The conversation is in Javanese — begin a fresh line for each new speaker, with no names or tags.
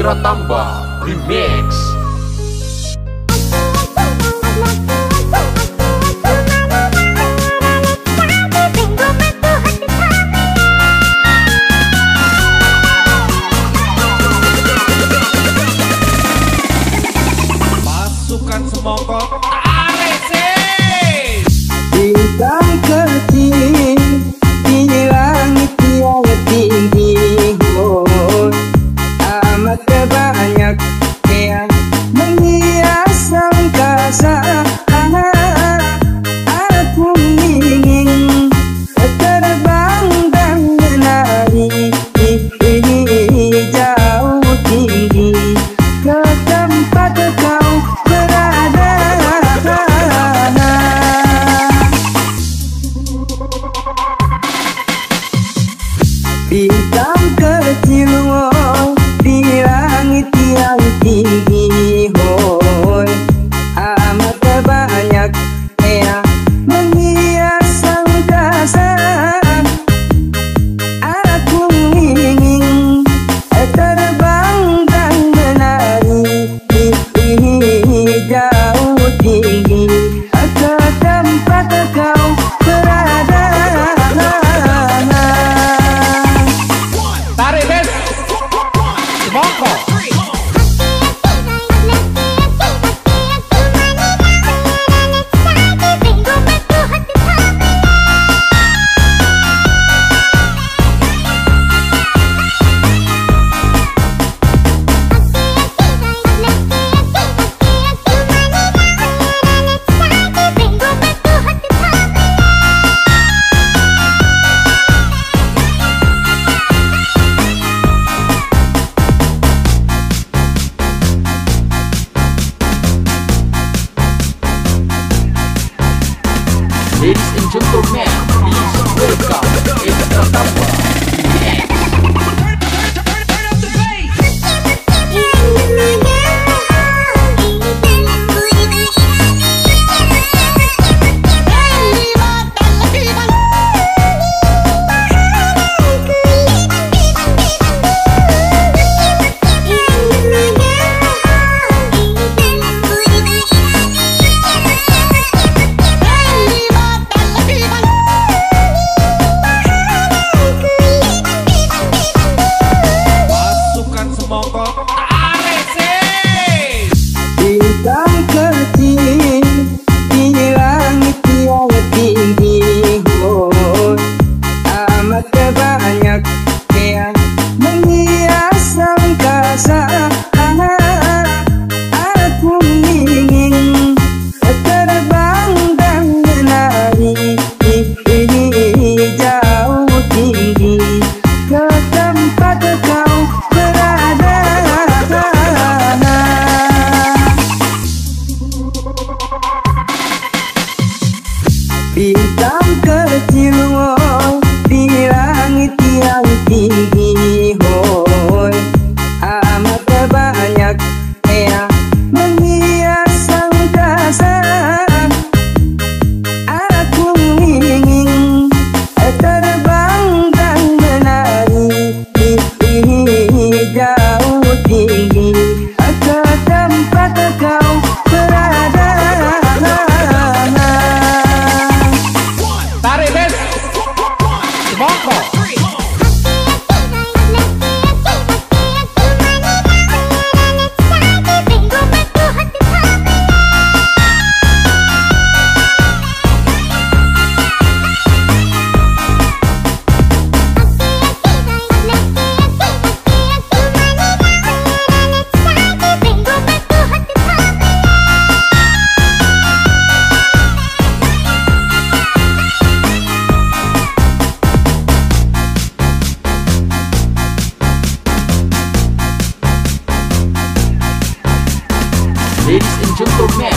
Citra Tamba Remix
Bintang kecil wow, di langit yang tinggi casa. so.